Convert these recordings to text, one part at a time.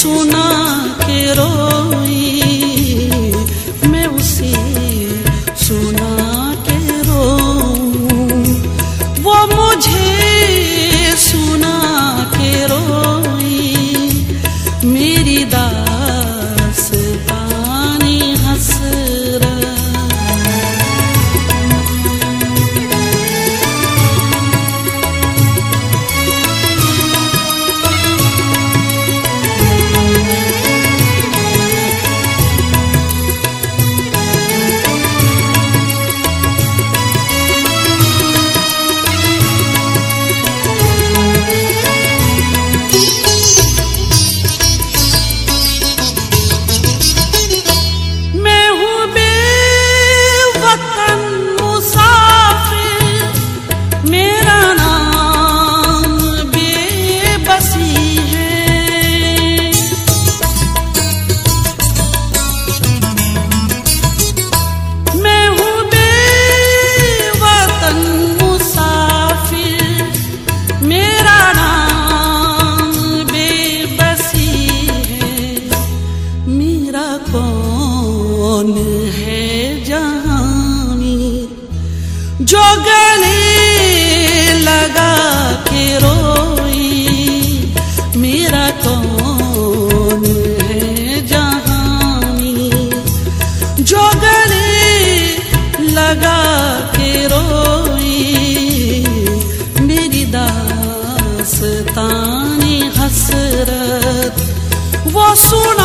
सुना के रोई es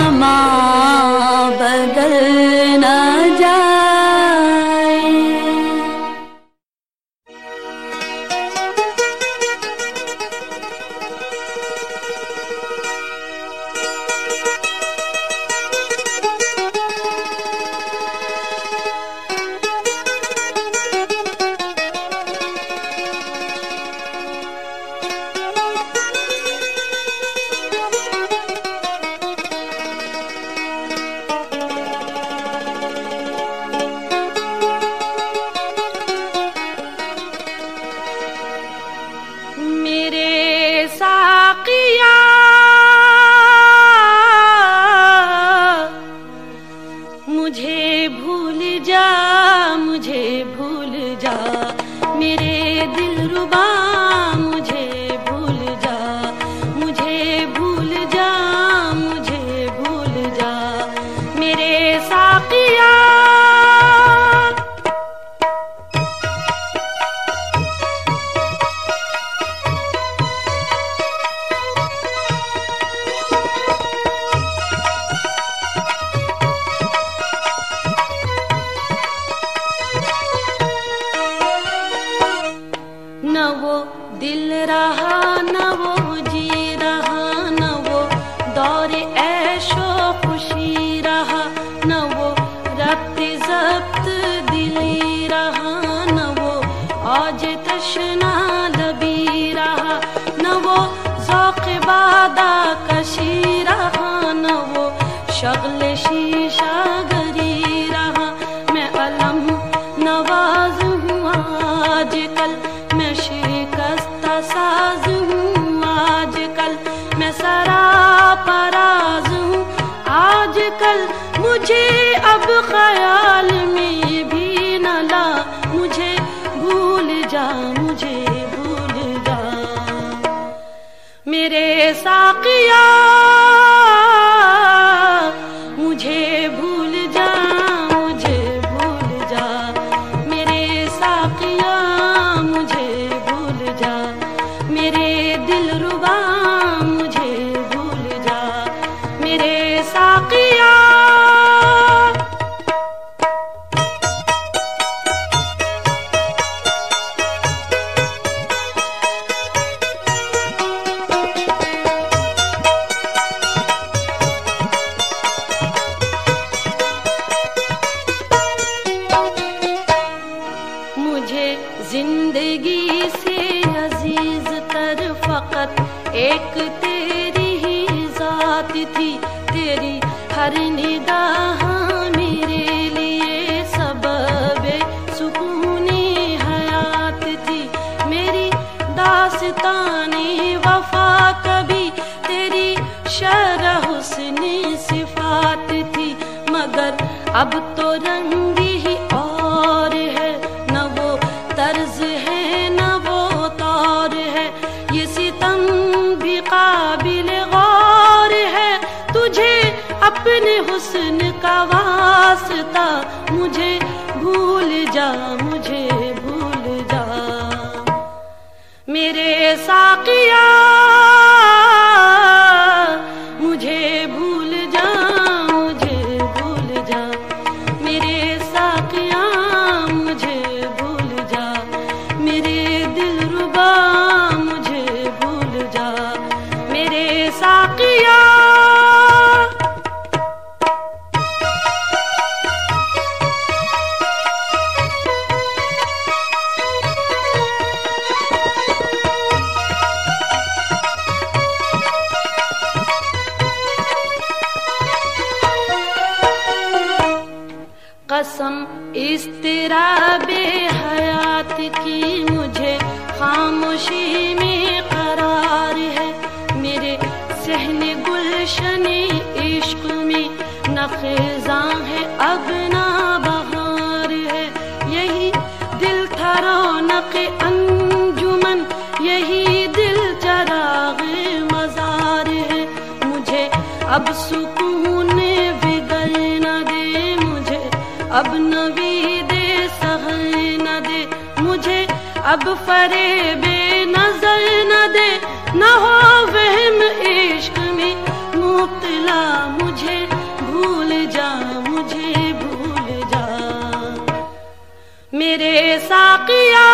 mama आज तशना लबी रहा न वो जौक बादा कशी रहा न वो शगल शीशा गरी रहा मैं अलम नवाज़ हूँ आज कल मैं शिकस्त साज हूँ आजकल, मैं सरा पराज हूँ। आजकल मुझे अब खया मेरे अब तो रंग ही और है, न वो तर्ज है, न वो तौर है। ये सितम भी काबिल गौर है। तुझे अपने हुस्न का वास्ता मुझे भूल जा, मुझे भूल जा। मेरे साकिया फरे बे नज़र न दे, न हो वहम इश्क में। मुबतला मुझे भूल जा, मुझे भूल जा। मेरे साकिया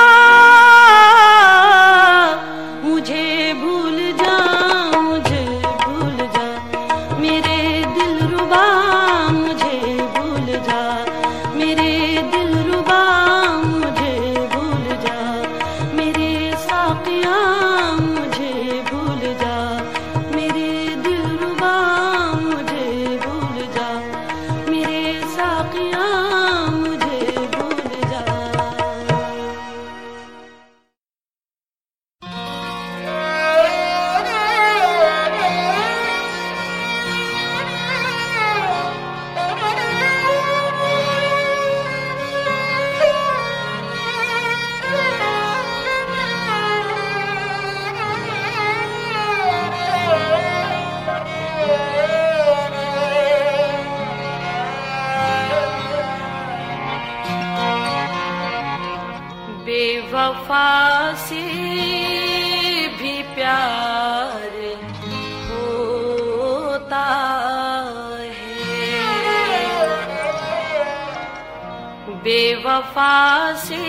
से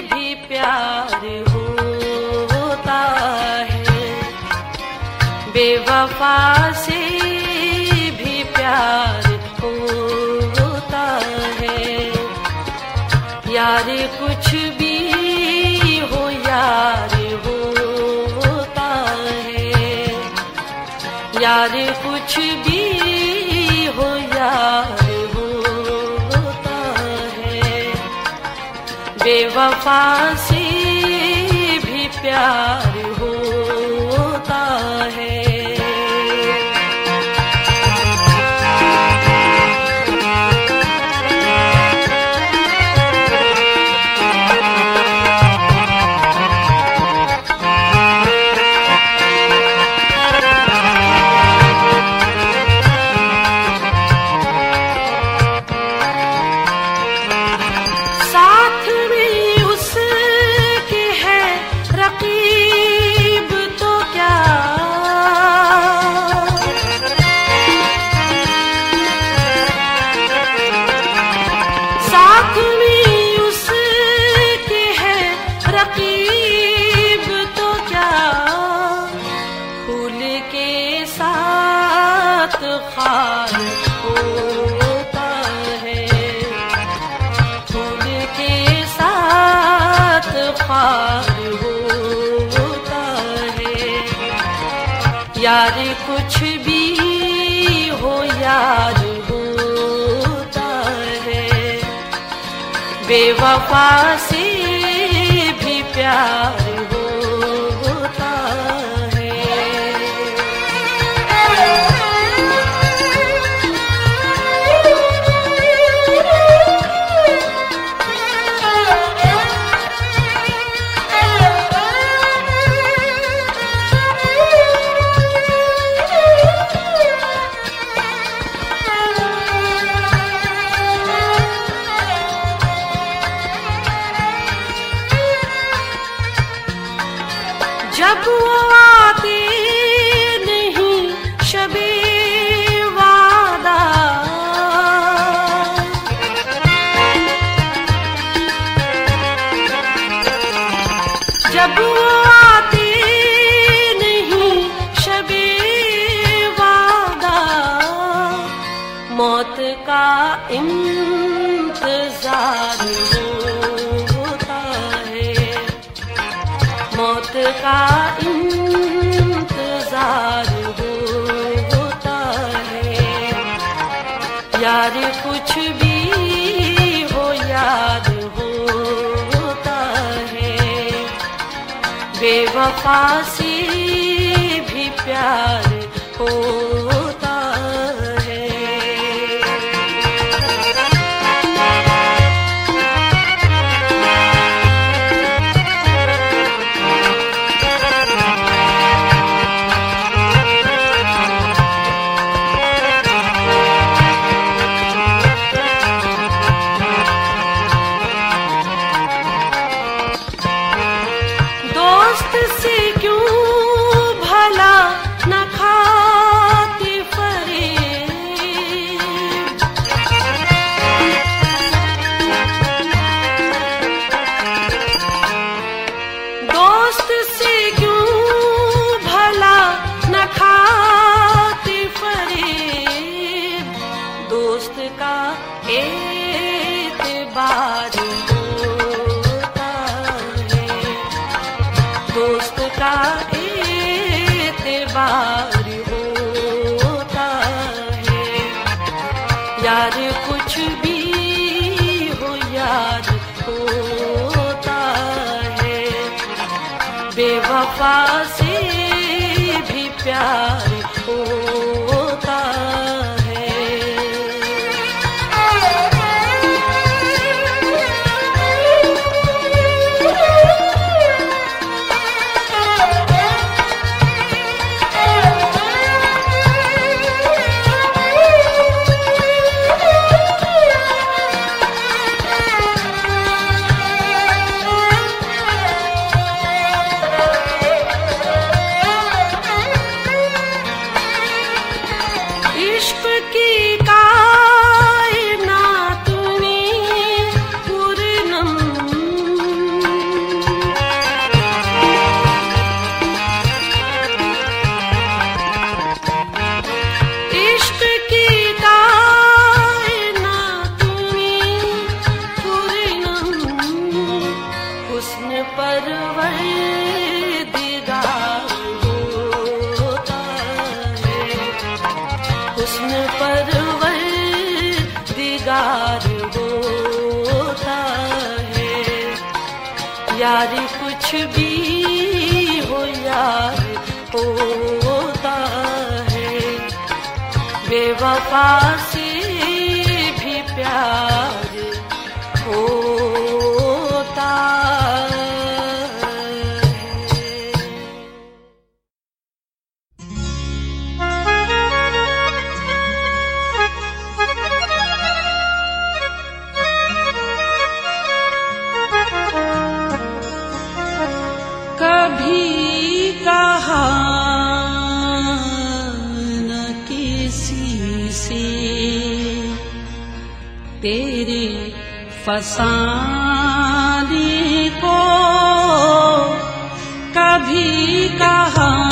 भी प्यार होता है। बेवफा से भी प्यार होता है। यार कुछ भी हो, यार होता है। यार कुछ भी बेवफा से भी प्यार बेवफा से भी प्यार। परवर दिगार होता है। यारी कुछ भी हो यार होता है। बेवफा से भी प्यार हो फसानी को कभी कहा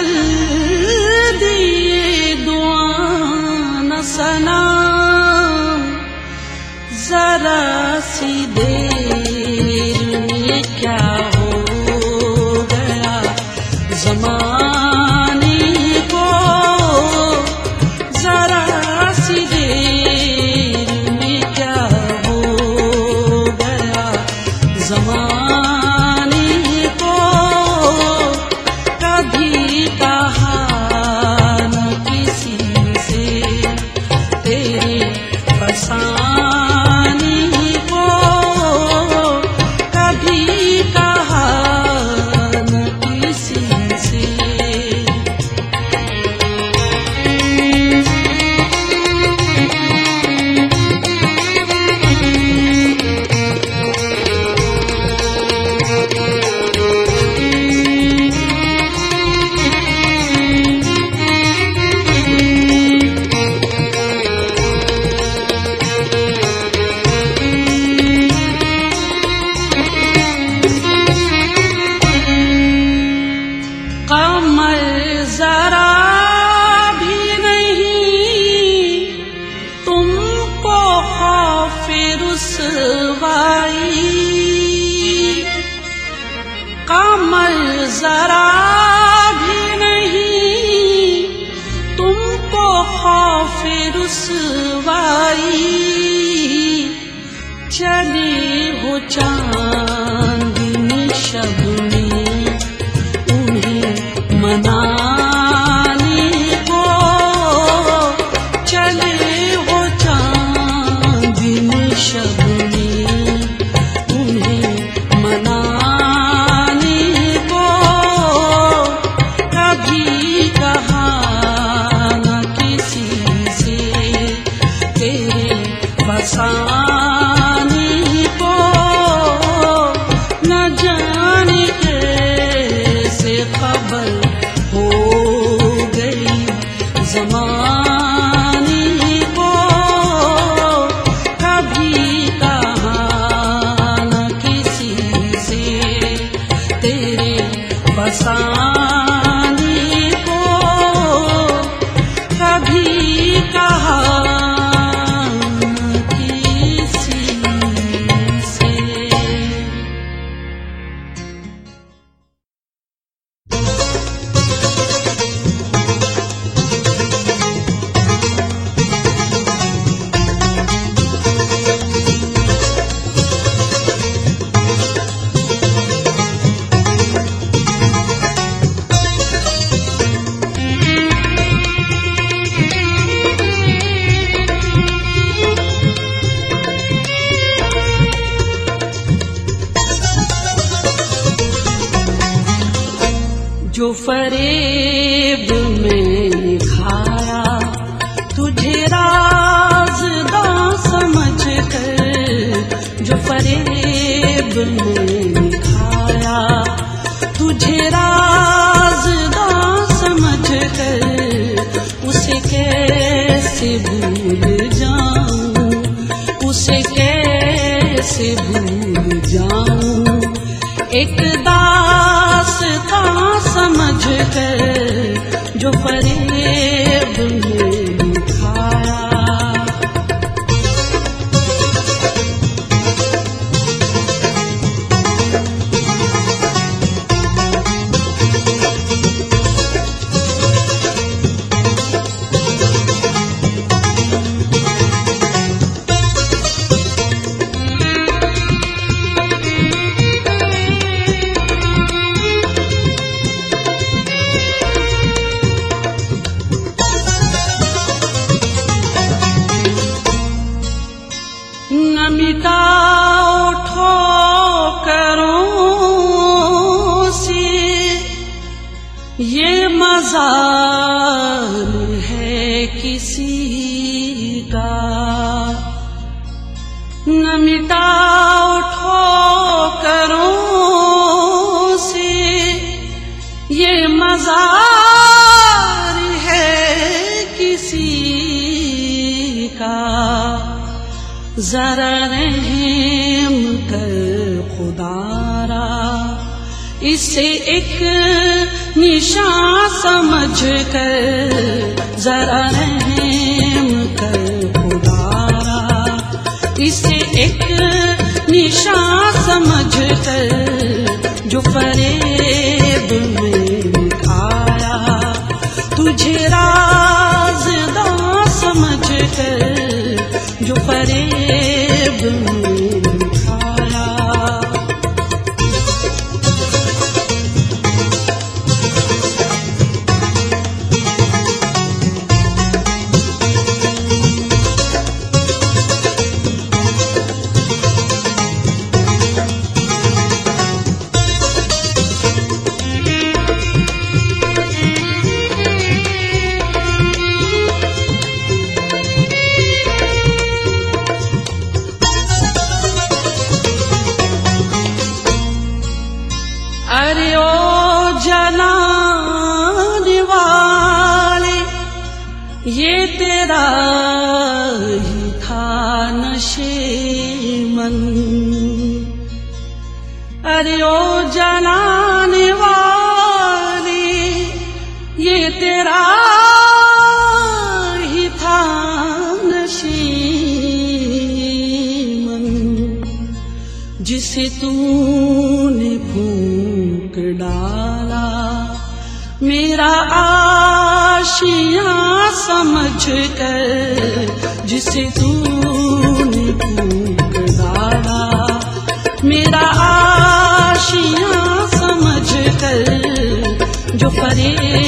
चल दिए दुआ न सना जरा सी देर निशान समझ कर जरा रहम कर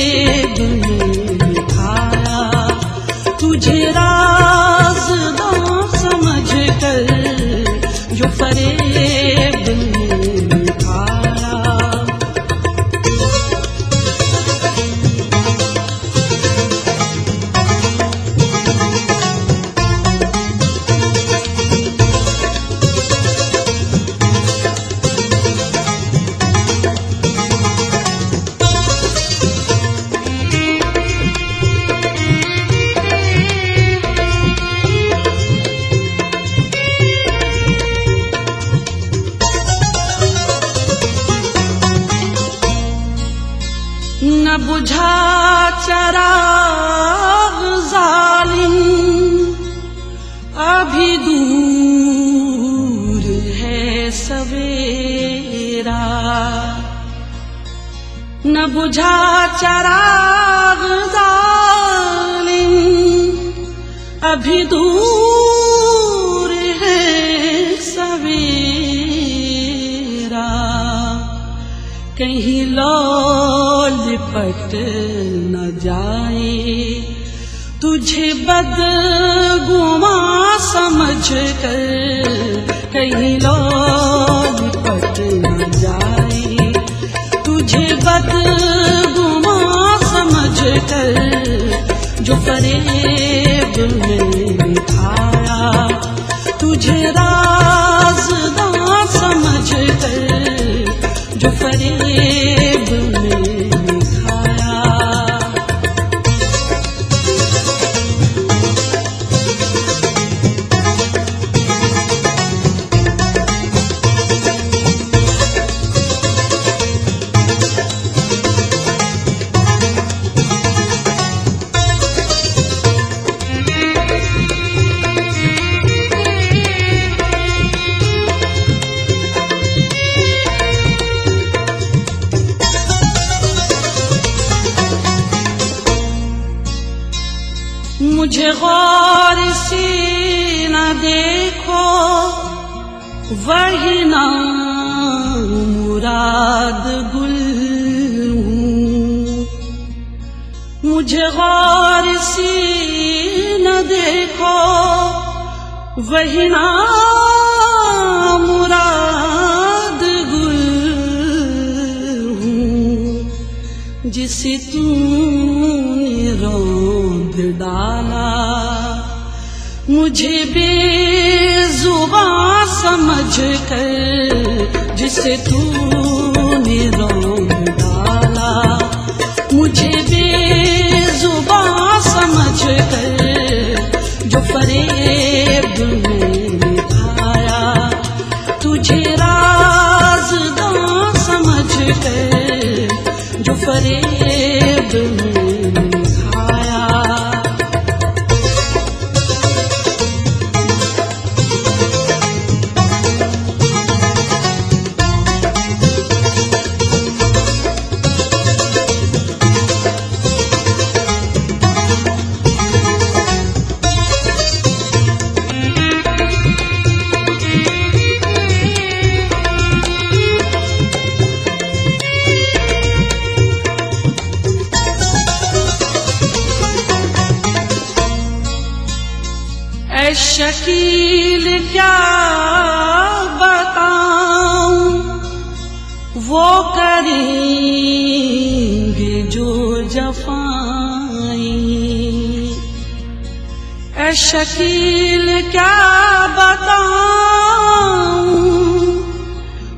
शकील क्या बताऊँ?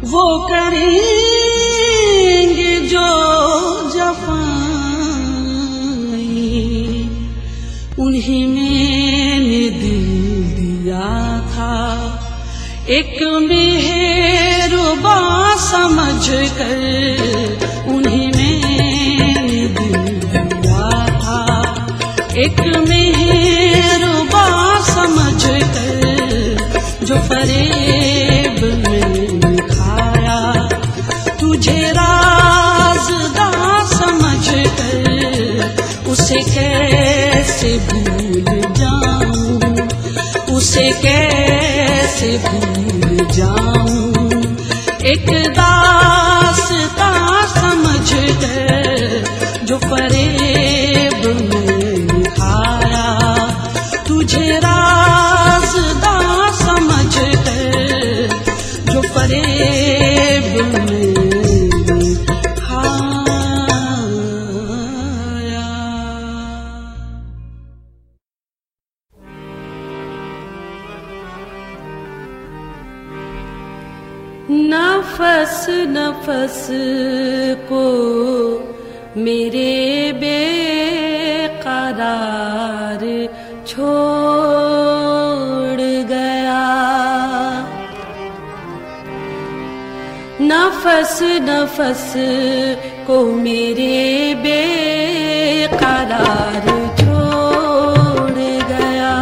वो करेंगे जो जफाई। उन्हीं मैंने दिल दिया था। एक मेहरुबा समझ कर उन्हीं मैंने दिल दिया था। एक मेहरुबा उसे कैसे भूल जाऊँ? उसे कैसे भूल जाऊँ? एक समझ गए जो फरेब में खाया तुझे राजदा नफस को मेरे बेकरार छोड़ गया। नफस नफस को मेरे बेकरार छोड़ गया।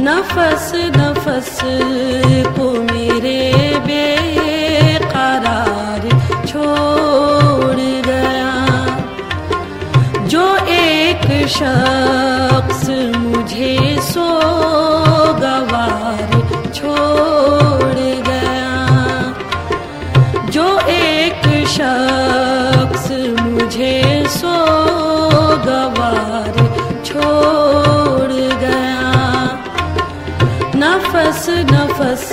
नफस नफस को मेरे शख्स मुझे सो गवार छोड़ गया। जो एक शख्स मुझे सो गवार छोड़ गया। नफस नफस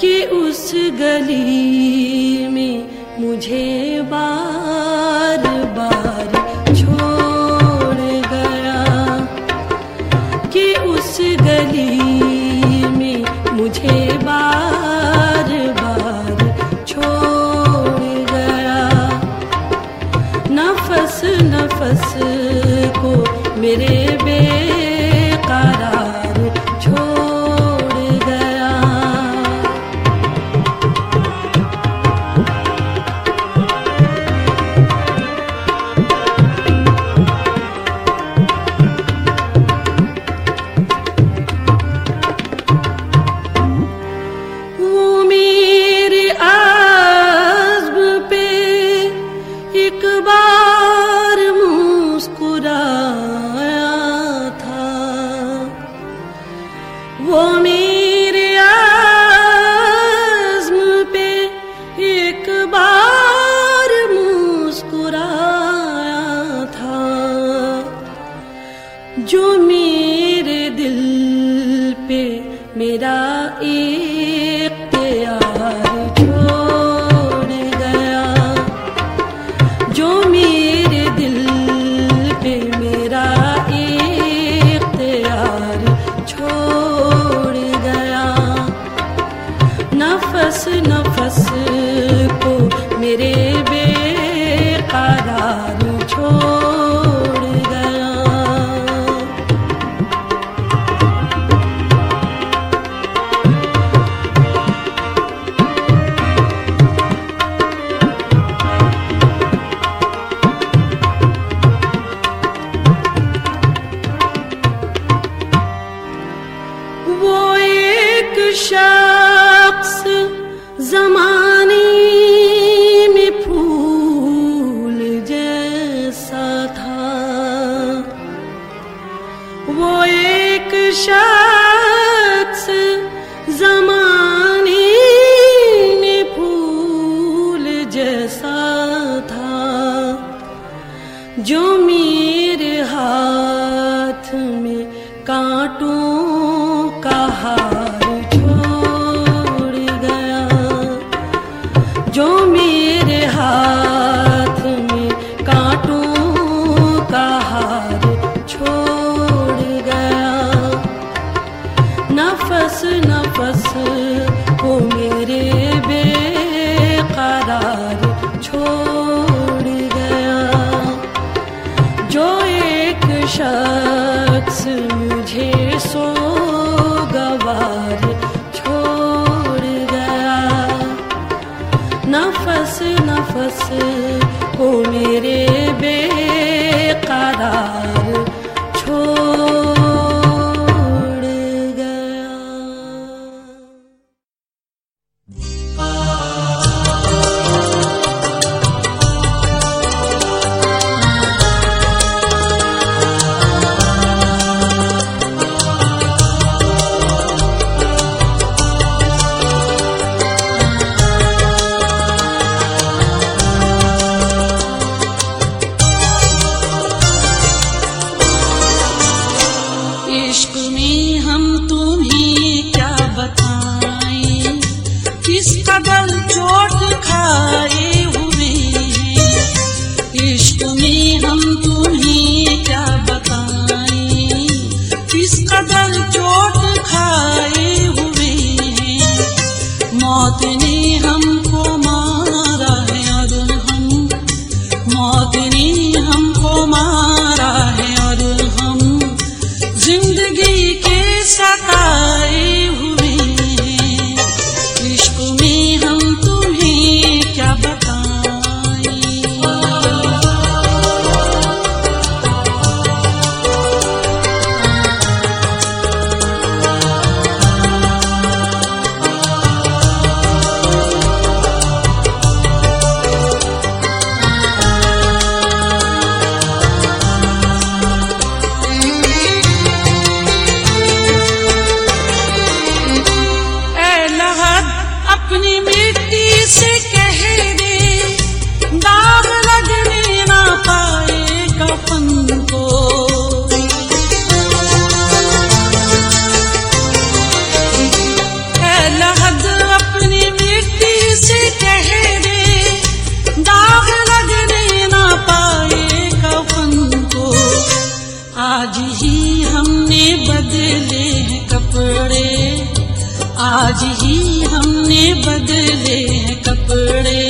कि उस गली में मुझे बार बार छोड़ गया। कि उस गली में मुझे बार बार छोड़ गया। नफस नफस को मेरे आज ही हमने बदले हैं कपड़े। आज ही हमने बदले हैं कपड़े।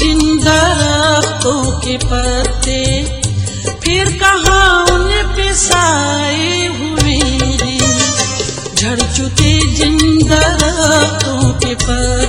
ज़िंदा रातों के पत्ते, फिर कहा उन पिसाए हुए झड़ चुके ज़िंदा रातों के पत्ते।